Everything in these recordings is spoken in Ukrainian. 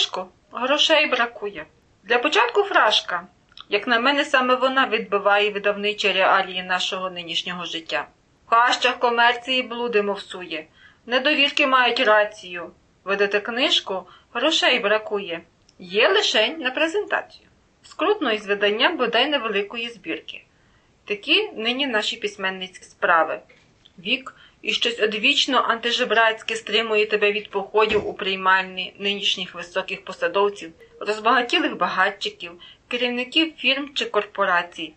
книжку, грошей бракує. Для початку фрашка. Як на мене, саме вона відбиває видавничі реалії нашого нинішнього життя. В хащах комерції блуди мовсує. Недовірки мають рацію. Видати книжку, грошей бракує. Є лишень на презентацію. Скрутно із видання бодай невеликої збірки. Такі нині наші письменницькі справи. Вік і щось одвічно антижебрацьке стримує тебе від походів у приймальні нинішніх високих посадовців, розбагатілих багатчиків, керівників фірм чи корпорацій.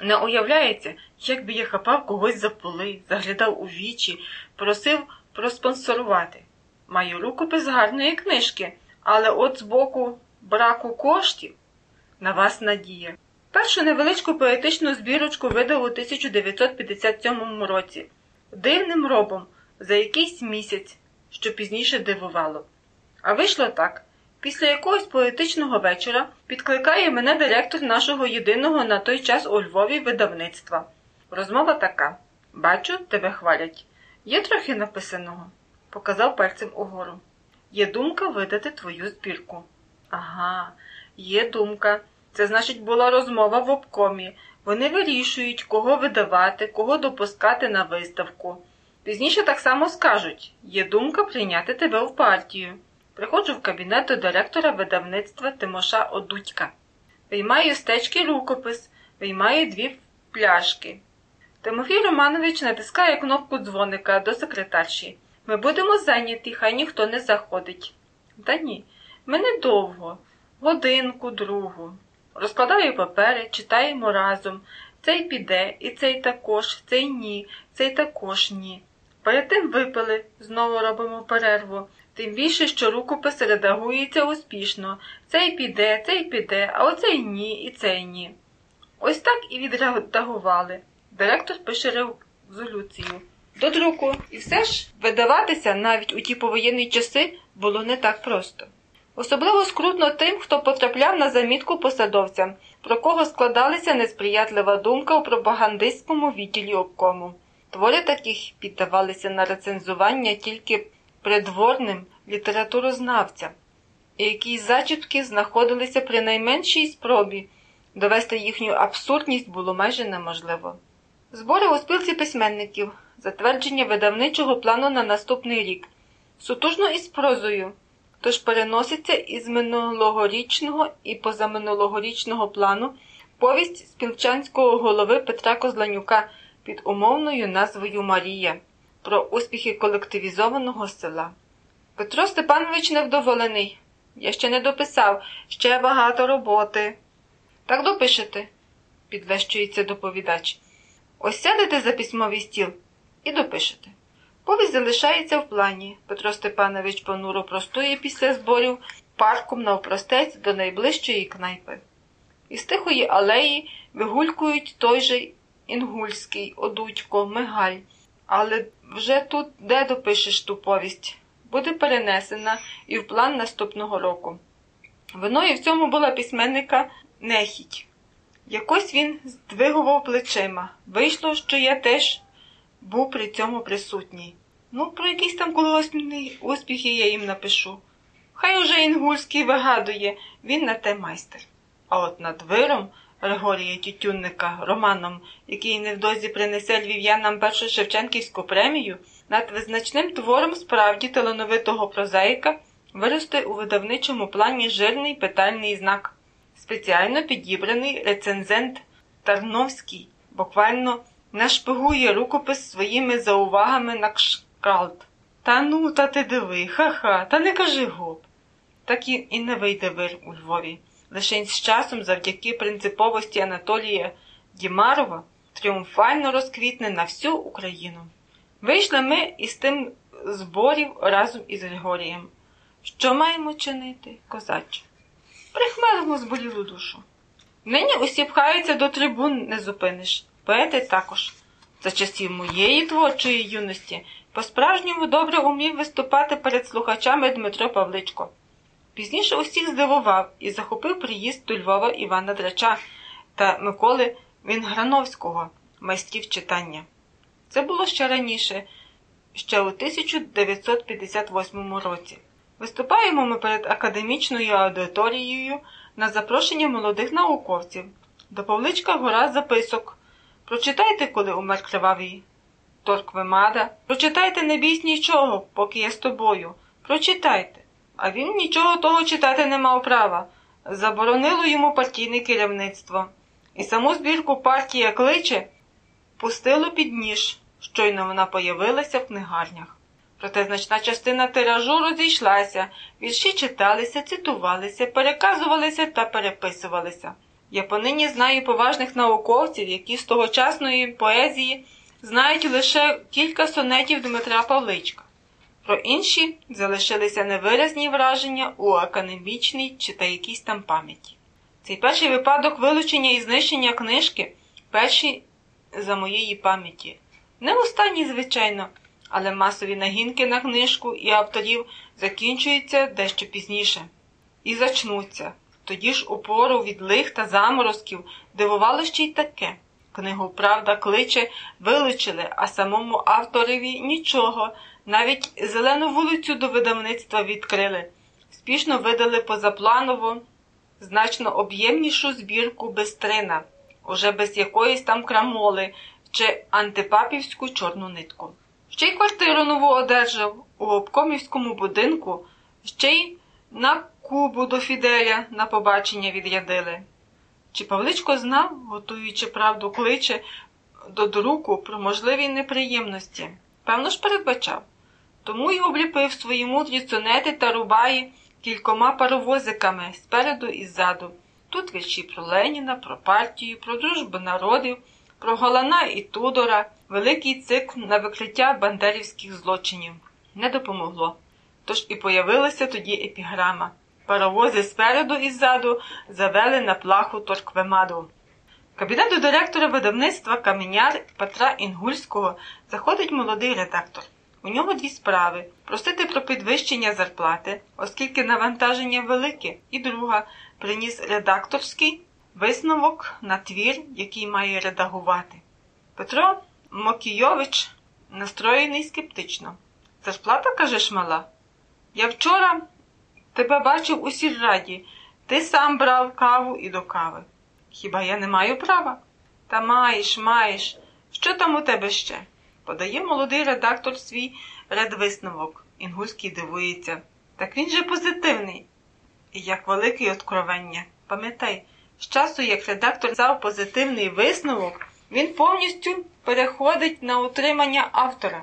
Не уявляється, як би я хапав когось за поли, заглядав у вічі, просив проспонсорувати. Маю рукопис гарної книжки, але от з боку браку коштів на вас надія. Першу невеличку поетичну збірочку видав у 1957 році дивним робом за якийсь місяць, що пізніше дивувало. А вийшло так. Після якогось поетичного вечора підкликає мене директор нашого єдиного на той час у Львові видавництва. Розмова така: Бачу, тебе хвалять. Є трохи написаного, показав пальцем угору. Є думка видати твою збірку. Ага, є думка. Це значить була розмова в обкомі. Вони вирішують, кого видавати, кого допускати на виставку. Пізніше так само скажуть є думка прийняти тебе в партію. Приходжу в кабінет до директора видавництва Тимоша Одудька. Виймаю з течки рукопис, виймаю дві пляшки. Тимофій Романович натискає кнопку дзвоника до секретарші. Ми будемо зайняті, хай ніхто не заходить. Та ні, ми недовго, годинку, другу. Розкладаю папери, читаємо разом. Цей піде, і цей також, цей ні, цей також ні. Перед тим випили, знову робимо перерву. Тим більше, що рукопис редагується успішно. Цей піде, цей піде, а оцей ні і цей ні. Ось так і відредагували. Директор пише резолюцію. До друку. І все ж видаватися навіть у ті повоєнні часи було не так просто. Особливо скрутно тим, хто потрапляв на замітку посадовцям, про кого складалася несприятлива думка у пропагандистському відділі обкому. Твори таких піддавалися на рецензування тільки придворним літературознавцям, і якісь зачіпки знаходилися при найменшій спробі. Довести їхню абсурдність було майже неможливо. Збори у спілці письменників, затвердження видавничого плану на наступний рік, сутужно із прозою, тож переноситься із минулогорічного і позаминулогорічного плану повість спілчанського голови Петра Козланюка під умовною назвою Марія про успіхи колективізованого села. Петро Степанович невдоволений. Я ще не дописав, ще багато роботи. Так допишете, підвещується доповідач. Ось сядете за письмовий стіл і допишете. Повість залишається в плані. Петро Степанович понуро простує після зборів парком навпростець до найближчої кнайпи. Із тихої алеї вигулькують той же Інгульський, Одудько, Мигаль. Але вже тут де допишеш ту повість, буде перенесена і в план наступного року. Виною в цьому була письменника Нехіть. Якось він здвигував плечима. Вийшло, що я теж був при цьому присутній. Ну, про якісь там колгоспні успіхи я їм напишу. Хай уже Інгульський вигадує, він на те майстер. А от над виром Григорія Тютюнника романом, який невдовзі принесе львів'янам першу Шевченківську премію, над визначним твором справді талановитого прозаїка виросте у видавничому плані жирний питальний знак, спеціально підібраний рецензент Тарновський, буквально нашпигує рукопис своїми заувагами на кшкалт. Та ну, та ти диви, ха-ха, та не кажи гоп. Так і, і не вийде вир у Львові. Лише з часом, завдяки принциповості Анатолія Дімарова, тріумфально розквітне на всю Україну. Вийшли ми із тим зборів разом із Григорієм. Що маємо чинити, козаче? Прихмелимо зболілу душу. Нині усі пхаються до трибун, не зупиниш. Поети також. За часів моєї творчої юності по-справжньому добре умів виступати перед слухачами Дмитро Павличко. Пізніше усіх здивував і захопив приїзд до Львова Івана Драча та Миколи Вінграновського, майстрів читання. Це було ще раніше, ще у 1958 році. Виступаємо ми перед академічною аудиторією на запрошення молодих науковців. До Павличка гора записок. Прочитайте, коли умер кривавий Торквемада. Прочитайте не бійсь нічого, поки я з тобою. Прочитайте. А він нічого того читати не мав права. Заборонило йому партійне керівництво. І саму збірку партія кличе пустило під ніж. Щойно вона появилася в книгарнях. Проте значна частина тиражу розійшлася, вірші читалися, цитувалися, переказувалися та переписувалися. Я понині знаю поважних науковців, які з тогочасної поезії знають лише кілька сонетів Дмитра Павличка. Про інші залишилися невиразні враження у академічній чи та якійсь там пам'яті. Цей перший випадок вилучення і знищення книжки перший за моєї пам'яті. Не останній, звичайно, але масові нагінки на книжку і авторів закінчуються дещо пізніше. І зачнуться. Тоді ж у пору від лих та заморозків дивувало ще й таке. Книгу Правда кличе вилучили, а самому авторові нічого, навіть зелену вулицю до видавництва відкрили. Спішно видали позапланово значно об'ємнішу збірку Бестрина, уже без якоїсь там крамоли чи антипапівську чорну нитку. Ще й квартиру нову одержав у обкомівському будинку, ще й на Кубу до Фіделя на побачення відрядили. Чи Павличко знав, готуючи правду кличе до друку про можливі неприємності? Певно ж передбачав. Тому й обліпив свої мудрі сонети та рубаї кількома паровозиками спереду і ззаду. Тут вірші про Леніна, про партію, про дружбу народів, про Голана і Тудора, великий цикл на викриття бандерівських злочинів. Не допомогло. Тож і появилася тоді епіграма. Паровози спереду і ззаду завели на плаху Торквемаду. Кабінету директора видавництва Каменяр Петра Інгульського заходить молодий редактор. У нього дві справи просити про підвищення зарплати, оскільки навантаження велике, і друга приніс редакторський висновок на твір, який має редагувати. Петро Мокійович настроєний скептично. Зарплата, кажеш, мала? Я вчора тебе бачив у сільраді. Ти сам брав каву і до кави. Хіба я не маю права? Та маєш, маєш. Що там у тебе ще? Подає молодий редактор свій редвисновок. Інгульський дивується. Так він же позитивний. І як велике откровення. Пам'ятай, з часу, як редактор взяв позитивний висновок, він повністю переходить на утримання автора.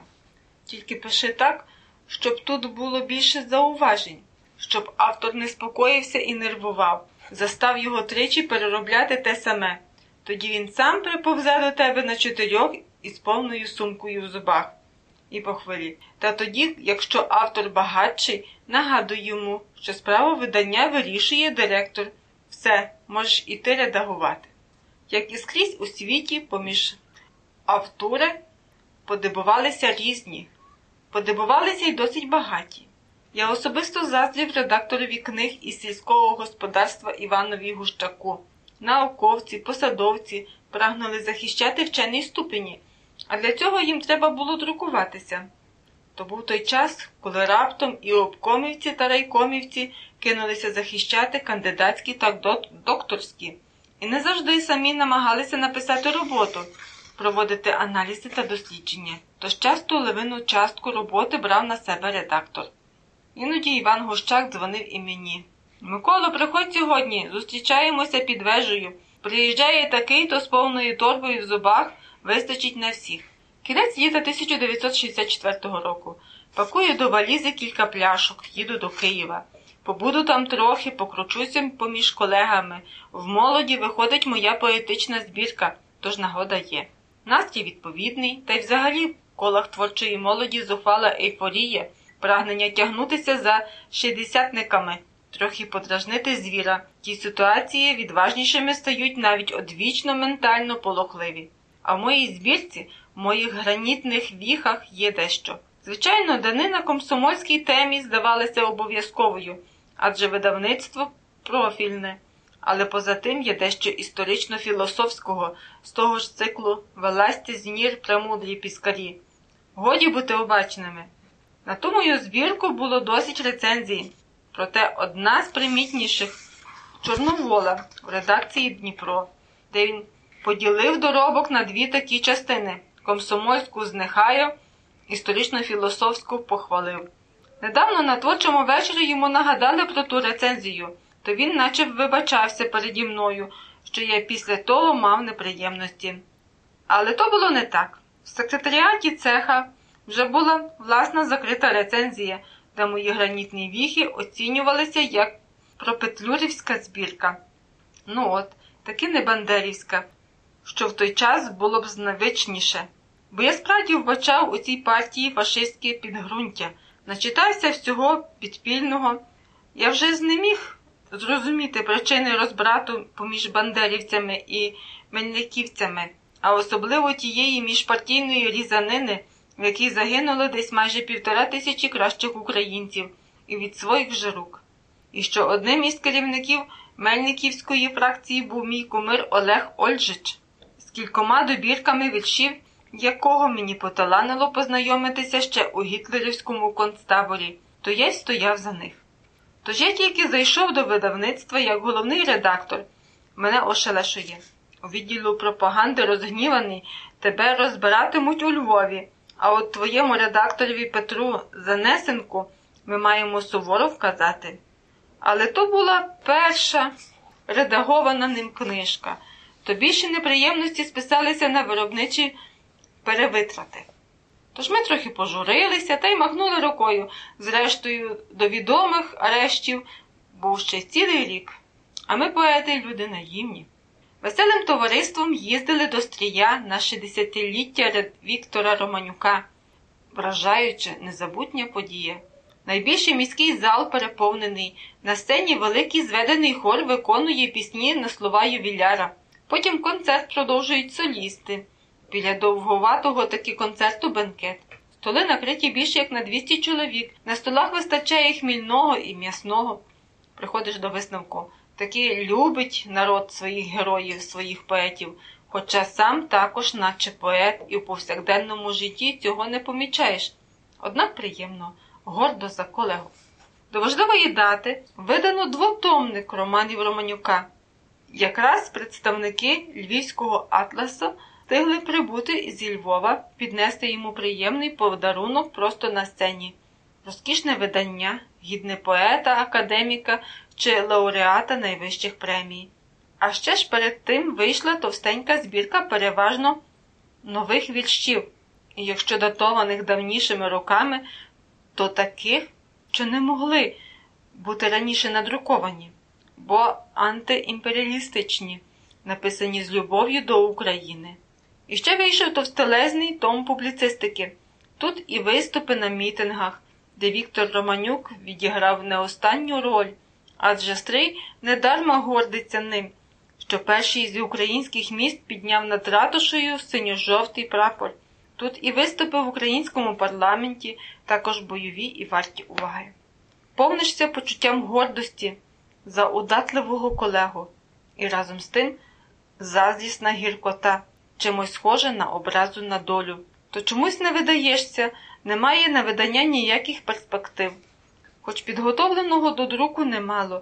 Тільки пиши так, щоб тут було більше зауважень, щоб автор не спокоївся і нервував, застав його тричі переробляти те саме. Тоді він сам приповзе до тебе на чотирьох із повною сумкою в зубах і похвалі. Та тоді, якщо автор багатший, нагадуй йому, що справу видання вирішує директор. Все, можеш іти редагувати. Як і скрізь у світі, поміж автори подивувалися різні, подивувалися й досить багаті. Я особисто заздрів редакторові книг із сільського господарства Іванові Гущаку. Науковці, посадовці прагнули захищати вчений ступені, а для цього їм треба було друкуватися. То був той час, коли раптом і обкомівці та райкомівці кинулися захищати кандидатські та докторські, і не завжди самі намагалися написати роботу, проводити аналізи та дослідження, тож часто левину частку роботи брав на себе редактор. Іноді Іван Гощак дзвонив і мені. Миколо, приходь сьогодні, зустрічаємося під вежею. Приїжджає такий, то з повною торбою в зубах вистачить на всіх. Кінець літа 1964 року. Пакую до валізи кілька пляшок, їду до Києва. Побуду там трохи, покручуся поміж колегами. В молоді виходить моя поетична збірка, тож нагода є. Настрій відповідний, та й взагалі в колах творчої молоді зухвала ейфорія, прагнення тягнутися за шістдесятниками, трохи подражнити звіра. Ті ситуації відважнішими стають навіть одвічно ментально полохливі. А в моїй збірці, в моїх гранітних віхах є дещо. Звичайно, данина комсомольській темі здавалася обов'язковою, адже видавництво профільне, але поза тим є дещо історично-філософського з того ж циклу Веласті зінір премудрі піскарі. Годі бути обачними. На ту мою збірку було досить рецензій, проте одна з примітніших Чорновола в редакції Дніпро, де він поділив доробок на дві такі частини комсомольську знехаю, історично-філософську похвалив. Недавно на творчому вечорі йому нагадали про ту рецензію, то він наче вибачався переді мною, що я після того мав неприємності. Але то було не так. В секретаріаті цеха вже була власна закрита рецензія, де мої гранітні віхи оцінювалися як пропетлюрівська збірка. Ну от, таки не бандерівська, що в той час було б знавичніше. Бо я справді вбачав у цій партії фашистське підґрунтя, начитався всього підпільного. Я вже не міг зрозуміти причини розбрату поміж бандерівцями і мельниківцями, а особливо тієї міжпартійної різанини, в якій загинуло десь майже півтора тисячі кращих українців і від своїх же рук. І що одним із керівників Мельниківської фракції був мій кумир Олег Ольжич, з кількома добірками віршів, якого мені поталанило познайомитися ще у гітлерівському концтаборі, то я й стояв за них. Тож я тільки зайшов до видавництва як головний редактор, мене ошелешує. У відділу пропаганди розгніваний, тебе розбиратимуть у Львові, а от твоєму редакторові Петру Занесенку ми маємо суворо вказати. Але то була перша редагована ним книжка, то більше неприємності списалися на виробничі перевитрати. Тож ми трохи пожурилися та й махнули рукою, зрештою, до відомих арештів був ще цілий рік. А ми, поети, люди наївні. Веселим товариством їздили до стрія на 60-ліття Віктора Романюка, вражаючи незабутня подія. Найбільший міський зал переповнений. На сцені великий зведений хор виконує пісні на слова ювіляра. Потім концерт продовжують солісти. Біля довговатого таки концерту бенкет. Столи накриті більше як на 200 чоловік. На столах вистачає хмільного і м'ясного. Приходиш до висновку. Таки любить народ своїх героїв, своїх поетів, хоча сам також, наче поет, і в повсякденному житті цього не помічаєш. Однак приємно гордо за колегу. До важливої дати видано двотомник романів Романюка. Якраз представники Львівського атласу встигли прибути зі Львова, піднести йому приємний подарунок просто на сцені. Розкішне видання, гідне поета, академіка чи лауреата найвищих премій. А ще ж перед тим вийшла товстенька збірка переважно нових віршів, і якщо датованих давнішими роками, то таких, що не могли бути раніше надруковані, бо антиімперіалістичні, написані з любов'ю до України. І ще вийшов товстелезний том публіцистики. Тут і виступи на мітингах, де Віктор Романюк відіграв не останню роль, адже Стрий недарма гордиться ним, що перший з українських міст підняв над ратушею синьо-жовтий прапор. Тут і виступи в українському парламенті, також бойові і варті уваги. Повнишся почуттям гордості за удатливого колегу, і разом з тим заздрісна гіркота, чимось схоже на образу на долю. То чомусь не видаєшся, немає на видання ніяких перспектив. Хоч підготовленого до друку немало,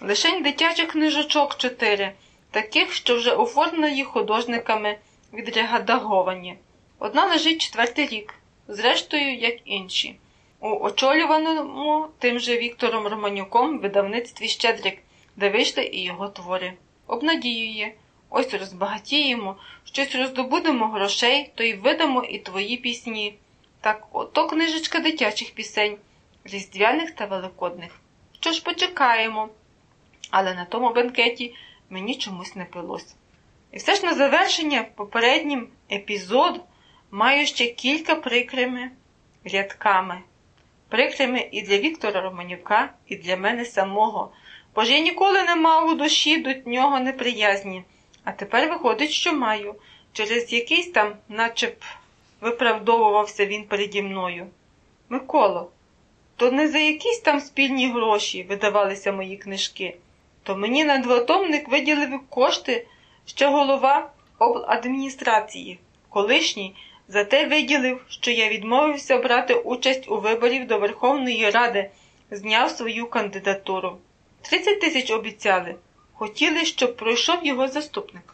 лишень дитячих книжочок чотири, таких, що вже оформлені художниками відрегадаговані. Одна лежить четвертий рік, зрештою, як інші. У очолюваному тим же Віктором Романюком видавництві Щедрик, де вийшли і його твори. Обнадіює, ось розбагатіємо, щось роздобудемо грошей, то й видамо і твої пісні. Так ото книжечка дитячих пісень, різдвяних та великодних. Що ж почекаємо? Але на тому бенкеті мені чомусь не пилось. І все ж на завершення попереднім епізоду маю ще кілька прикрими рядками. Прикрими і для Віктора Романюка, і для мене самого, бо ж я ніколи не мав у душі до нього неприязні, а тепер виходить, що маю, через якийсь там, начеб, виправдовувався він переді мною. Миколо, то не за якісь там спільні гроші видавалися мої книжки, то мені на двотомник виділив кошти ще голова обладміністрації, колишній Зате виділив, що я відмовився брати участь у виборів до Верховної Ради, зняв свою кандидатуру. 30 тисяч обіцяли. Хотіли, щоб пройшов його заступник.